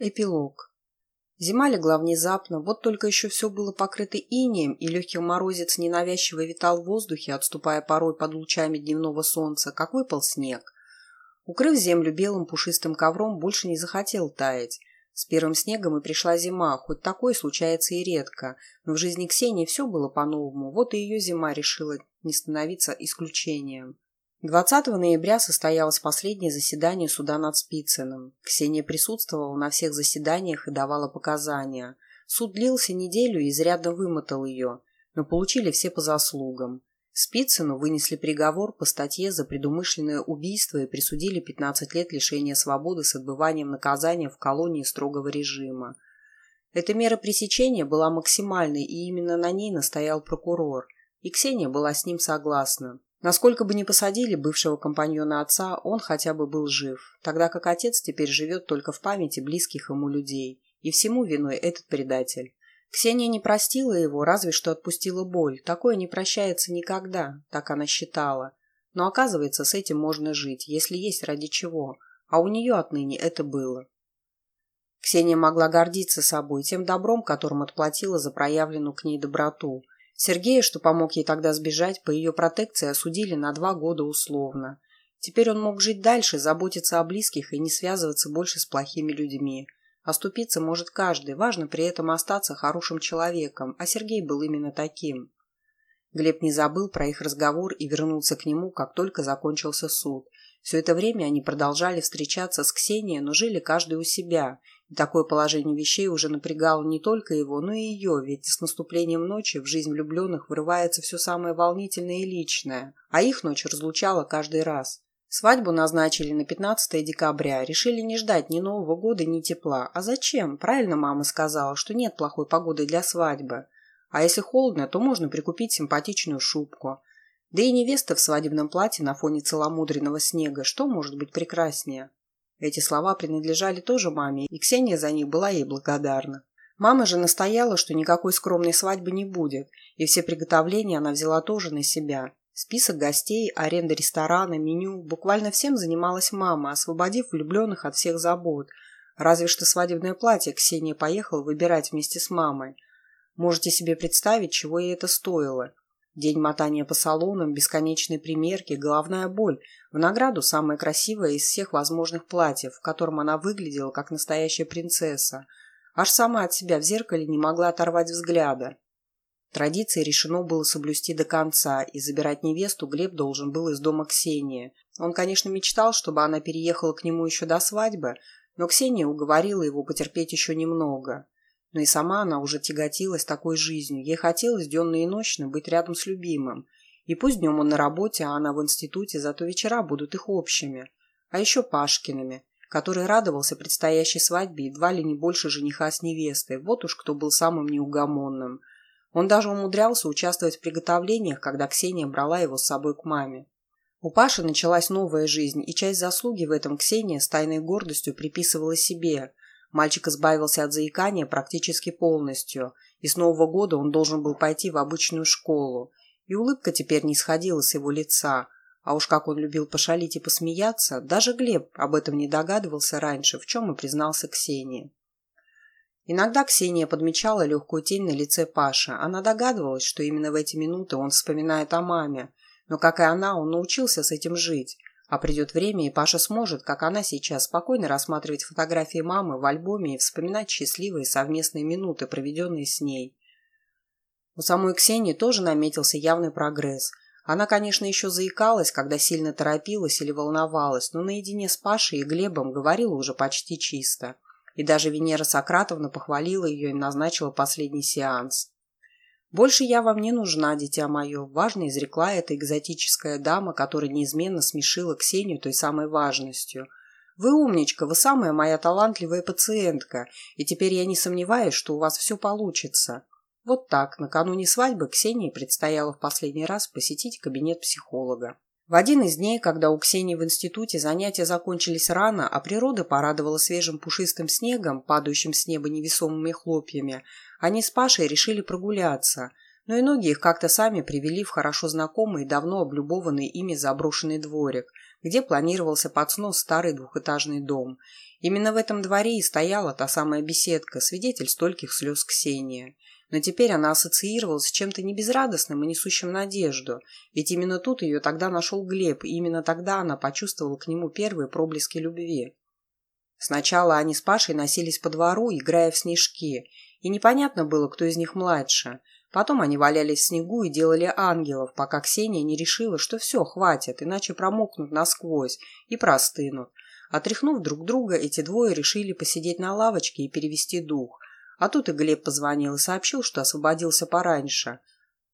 Эпилог. Зима легла внезапно, вот только еще все было покрыто инеем, и легкий морозец ненавязчиво витал в воздухе, отступая порой под лучами дневного солнца, как выпал снег. Укрыв землю белым пушистым ковром, больше не захотел таять. С первым снегом и пришла зима, хоть такое случается и редко, но в жизни Ксении все было по-новому, вот и ее зима решила не становиться исключением. 20 ноября состоялось последнее заседание суда над Спицыным. Ксения присутствовала на всех заседаниях и давала показания. Суд длился неделю и изрядно вымотал ее, но получили все по заслугам. Спицыну вынесли приговор по статье за предумышленное убийство и присудили 15 лет лишения свободы с отбыванием наказания в колонии строгого режима. Эта мера пресечения была максимальной, и именно на ней настоял прокурор, и Ксения была с ним согласна. Насколько бы ни посадили бывшего компаньона отца, он хотя бы был жив, тогда как отец теперь живет только в памяти близких ему людей, и всему виной этот предатель. Ксения не простила его, разве что отпустила боль. Такое не прощается никогда, так она считала. Но оказывается, с этим можно жить, если есть ради чего. А у нее отныне это было. Ксения могла гордиться собой, тем добром, которым отплатила за проявленную к ней доброту – Сергея, что помог ей тогда сбежать, по ее протекции осудили на два года условно. Теперь он мог жить дальше, заботиться о близких и не связываться больше с плохими людьми. Оступиться может каждый, важно при этом остаться хорошим человеком, а Сергей был именно таким. Глеб не забыл про их разговор и вернулся к нему, как только закончился суд. Все это время они продолжали встречаться с Ксенией, но жили каждый у себя – и такое положение вещей уже напрягало не только его, но и ее, ведь с наступлением ночи в жизнь влюбленных вырывается все самое волнительное и личное, а их ночь разлучала каждый раз. Свадьбу назначили на 15 декабря, решили не ждать ни Нового года, ни тепла. А зачем? Правильно мама сказала, что нет плохой погоды для свадьбы. А если холодно, то можно прикупить симпатичную шубку. Да и невеста в свадебном платье на фоне целомудренного снега, что может быть прекраснее? Эти слова принадлежали тоже маме, и Ксения за них была ей благодарна. Мама же настояла, что никакой скромной свадьбы не будет, и все приготовления она взяла тоже на себя. Список гостей, аренда ресторана, меню, буквально всем занималась мама, освободив влюбленных от всех забот. Разве что свадебное платье Ксения поехала выбирать вместе с мамой. Можете себе представить, чего ей это стоило. День мотания по салонам, бесконечные примерки, головная боль. В награду самое красивое из всех возможных платьев, в котором она выглядела как настоящая принцесса. Аж сама от себя в зеркале не могла оторвать взгляда. Традиции решено было соблюсти до конца, и забирать невесту Глеб должен был из дома Ксении. Он, конечно, мечтал, чтобы она переехала к нему еще до свадьбы, но Ксения уговорила его потерпеть еще немного. Но и сама она уже тяготилась такой жизнью. Ей хотелось денно и ночно быть рядом с любимым. И пусть днем он на работе, а она в институте, зато вечера будут их общими. А еще Пашкиными, который радовался предстоящей свадьбе едва ли не больше жениха с невестой. Вот уж кто был самым неугомонным. Он даже умудрялся участвовать в приготовлениях, когда Ксения брала его с собой к маме. У Паши началась новая жизнь, и часть заслуги в этом Ксения с тайной гордостью приписывала себе – Мальчик избавился от заикания практически полностью, и с Нового года он должен был пойти в обычную школу. И улыбка теперь не сходила с его лица, а уж как он любил пошалить и посмеяться, даже Глеб об этом не догадывался раньше, в чем и признался Ксении. Иногда Ксения подмечала легкую тень на лице Паши. Она догадывалась, что именно в эти минуты он вспоминает о маме, но, как и она, он научился с этим жить, а придет время, и Паша сможет, как она сейчас, спокойно рассматривать фотографии мамы в альбоме и вспоминать счастливые совместные минуты, проведенные с ней. У самой Ксении тоже наметился явный прогресс. Она, конечно, еще заикалась, когда сильно торопилась или волновалась, но наедине с Пашей и Глебом говорила уже почти чисто. И даже Венера Сократовна похвалила ее и назначила последний сеанс. «Больше я вам не нужна, дитя мое», – важно изрекла эта экзотическая дама, которая неизменно смешила Ксению той самой важностью. «Вы умничка, вы самая моя талантливая пациентка, и теперь я не сомневаюсь, что у вас все получится». Вот так, накануне свадьбы Ксении предстояло в последний раз посетить кабинет психолога. В один из дней, когда у Ксении в институте занятия закончились рано, а природа порадовала свежим пушистым снегом, падающим с неба невесомыми хлопьями, они с Пашей решили прогуляться, но и ноги их как-то сами привели в хорошо знакомый и давно облюбованный ими заброшенный дворик, где планировался под снос старый двухэтажный дом. Именно в этом дворе и стояла та самая беседка, свидетель стольких слез Ксения. Но теперь она ассоциировалась с чем-то небезрадостным и несущим надежду, ведь именно тут ее тогда нашел Глеб, и именно тогда она почувствовала к нему первые проблески любви. Сначала они с Пашей носились по двору, играя в снежки, и непонятно было, кто из них младше. Потом они валялись в снегу и делали ангелов, пока Ксения не решила, что все, хватит, иначе промокнут насквозь и простынут. Отряхнув друг друга, эти двое решили посидеть на лавочке и перевести дух. А тут и Глеб позвонил и сообщил, что освободился пораньше.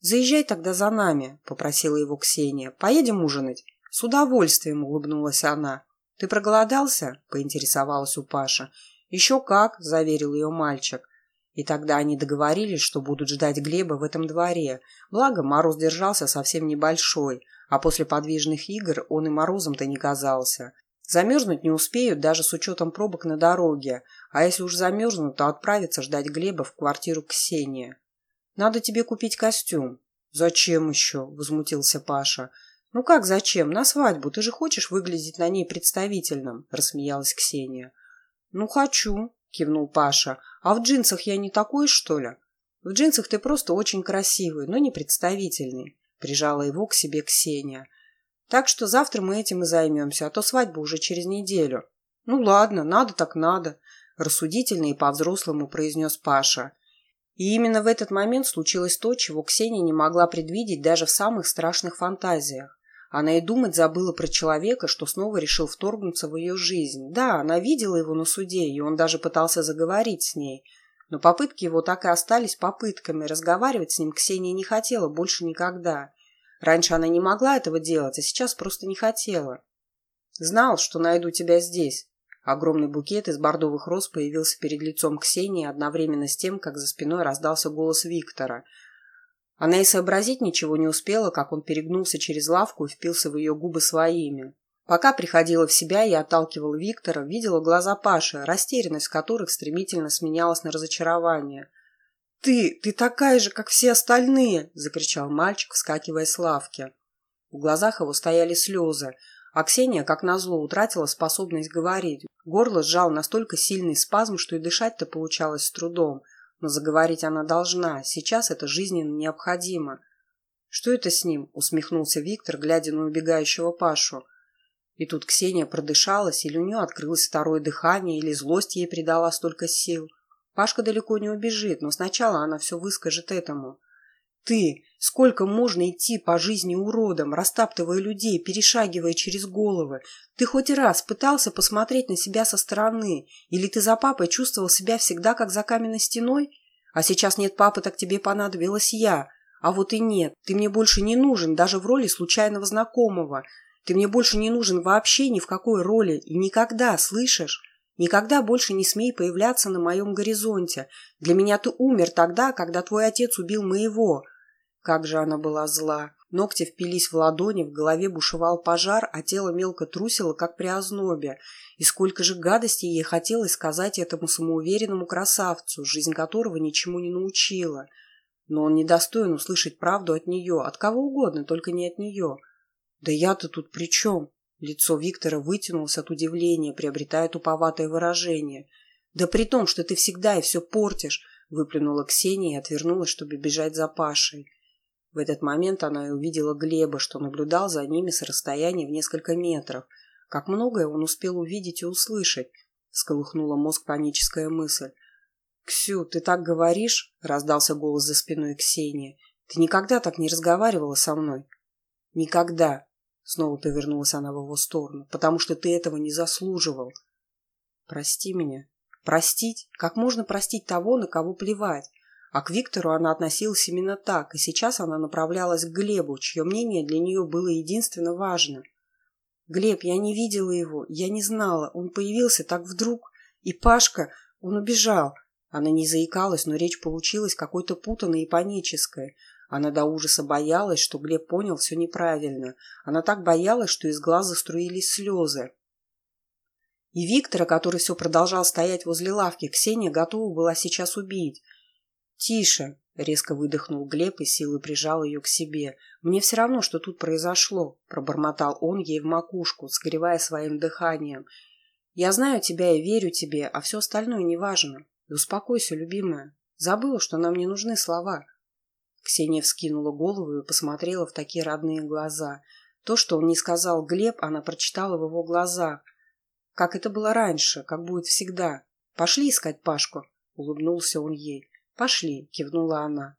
«Заезжай тогда за нами», — попросила его Ксения. «Поедем ужинать?» «С удовольствием», — улыбнулась она. «Ты проголодался?» – поинтересовалась у Паша. «Еще как», – заверил ее мальчик. И тогда они договорились, что будут ждать Глеба в этом дворе. Благо, мороз держался совсем небольшой, а после подвижных игр он и морозом-то не казался. Замерзнуть не успеют даже с учетом пробок на дороге, а если уж замерзнут, то отправиться ждать Глеба в квартиру Ксении. «Надо тебе купить костюм». «Зачем еще?» – возмутился Паша. «Ну как зачем? На свадьбу. Ты же хочешь выглядеть на ней представительным?» – рассмеялась Ксения. «Ну хочу», – кивнул Паша. «А в джинсах я не такой, что ли?» «В джинсах ты просто очень красивый, но не представительный», – прижала его к себе Ксения. «Так что завтра мы этим и займемся, а то свадьба уже через неделю». «Ну ладно, надо так надо», – рассудительно и по-взрослому произнес Паша. И именно в этот момент случилось то, чего Ксения не могла предвидеть даже в самых страшных фантазиях. Она и думать забыла про человека, что снова решил вторгнуться в ее жизнь. Да, она видела его на суде, и он даже пытался заговорить с ней. Но попытки его так и остались попытками. Разговаривать с ним Ксения не хотела больше никогда. Раньше она не могла этого делать, а сейчас просто не хотела. «Знал, что найду тебя здесь». Огромный букет из бордовых роз появился перед лицом Ксении одновременно с тем, как за спиной раздался голос Виктора – она и сообразить ничего не успела, как он перегнулся через лавку и впился в ее губы своими. Пока приходила в себя и отталкивала Виктора, видела глаза Паши, растерянность которых стремительно сменялась на разочарование. «Ты! Ты такая же, как все остальные!» – закричал мальчик, вскакивая с лавки. В глазах его стояли слезы, а Ксения, как назло, утратила способность говорить. Горло сжал настолько сильный спазм, что и дышать-то получалось с трудом – но заговорить она должна. Сейчас это жизненно необходимо. «Что это с ним?» – усмехнулся Виктор, глядя на убегающего Пашу. И тут Ксения продышалась, или у нее открылось второе дыхание, или злость ей придала столько сил. Пашка далеко не убежит, но сначала она все выскажет этому. Ты! Сколько можно идти по жизни уродом, растаптывая людей, перешагивая через головы? Ты хоть раз пытался посмотреть на себя со стороны? Или ты за папой чувствовал себя всегда как за каменной стеной? А сейчас нет папы, так тебе понадобилась я. А вот и нет, ты мне больше не нужен, даже в роли случайного знакомого. Ты мне больше не нужен вообще ни в какой роли и никогда, слышишь? Никогда больше не смей появляться на моем горизонте. Для меня ты умер тогда, когда твой отец убил моего. Как же она была зла. Ногти впились в ладони, в голове бушевал пожар, а тело мелко трусило, как при ознобе. И сколько же гадостей ей хотелось сказать этому самоуверенному красавцу, жизнь которого ничему не научила. Но он недостоин услышать правду от нее, от кого угодно, только не от нее. «Да я-то тут при чем?» Лицо Виктора вытянулось от удивления, приобретая туповатое выражение. «Да при том, что ты всегда и все портишь!» выплюнула Ксения и отвернулась, чтобы бежать за Пашей. В этот момент она и увидела Глеба, что наблюдал за ними с расстояния в несколько метров. Как многое он успел увидеть и услышать, сколыхнула мозг паническая мысль. «Ксю, ты так говоришь?» – раздался голос за спиной Ксении. «Ты никогда так не разговаривала со мной?» «Никогда!» – снова повернулась она в его сторону. «Потому что ты этого не заслуживал!» «Прости меня!» «Простить? Как можно простить того, на кого плевать? А к Виктору она относилась именно так, и сейчас она направлялась к Глебу, чье мнение для нее было единственно важно. «Глеб, я не видела его, я не знала, он появился так вдруг, и Пашка, он убежал». Она не заикалась, но речь получилась какой-то путанной и панической. Она до ужаса боялась, что Глеб понял все неправильно. Она так боялась, что из глаза струились слезы. И Виктора, который все продолжал стоять возле лавки, Ксения готова была сейчас убить. «Тише!» Резко выдохнул Глеб и силой прижал ее к себе. «Мне все равно, что тут произошло», — пробормотал он ей в макушку, согревая своим дыханием. «Я знаю тебя и верю тебе, а все остальное неважно. И успокойся, любимая. Забыла, что нам не нужны слова». Ксения вскинула голову и посмотрела в такие родные глаза. То, что он не сказал Глеб, она прочитала в его глазах. Как это было раньше, как будет всегда. «Пошли искать Пашку», — улыбнулся он ей. «Пошли», — кивнула она.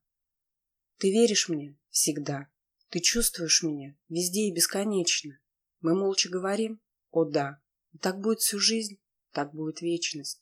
«Ты веришь мне? Всегда. Ты чувствуешь меня? Везде и бесконечно. Мы молча говорим? О да. И так будет всю жизнь, так будет вечность.